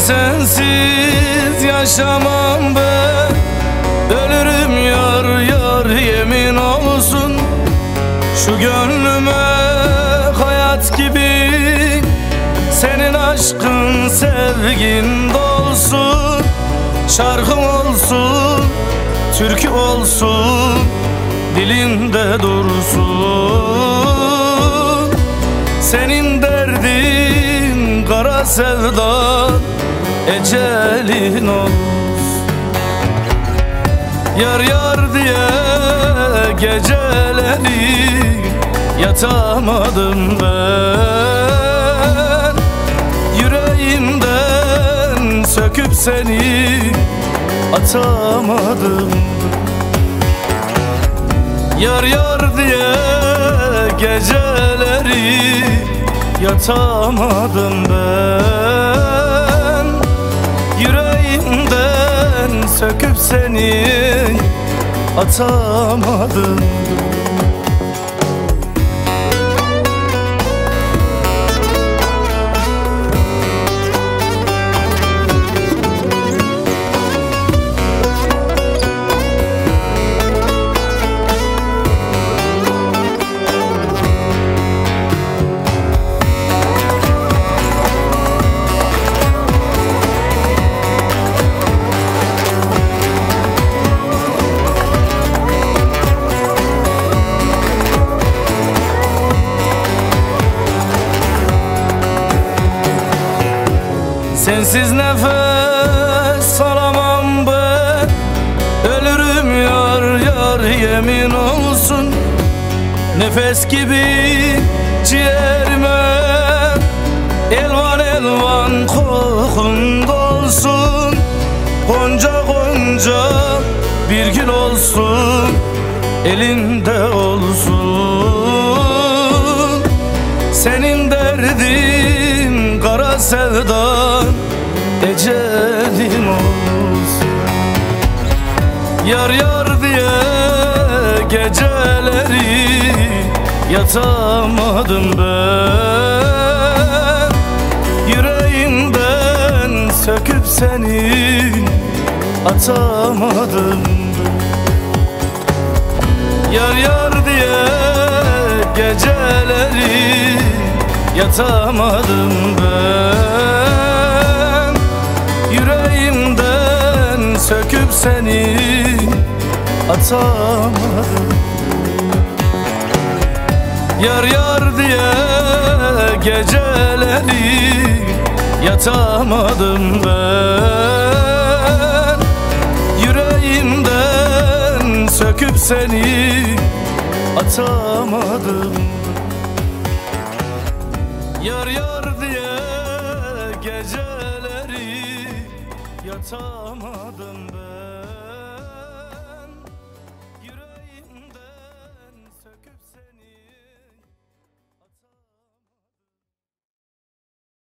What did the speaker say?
Sensiz yaşamam ben. Ölürüm yar yar yemin olsun. Şu gönlüme hayat gibi. Senin aşkın sevgin dolsun. Şarkım olsun, türkü olsun. Dilinde dursun. Senin derdin kara sevda Ecelin olsun. Yar yar diye geceleri Yatamadım ben. Yüreğimden söküp seni Atamadım. Yar yar diye geceleri Yatamadım ben söküp seni Atamadım Sensiz nefes alamam ben. Ölürüm yar yar yemin olsun. Nefes gibi ciğerime Elvan elvan kokun dolsun. Gonca gonca bir gül olsun Elinde olsun. Senin derdin kara sevdan Ecelim olsun. Yar yar diye geceleri Yatamadım ben. Yüreğimden söküp seni Atamadım Yar yar diye geceleri Yatamadım seni Atamadım. Yar yar diye geceleri Yatamadım ben. Yüreğimden söküp seni Atamadım. Yar yar diye geceleri Yatamadım ben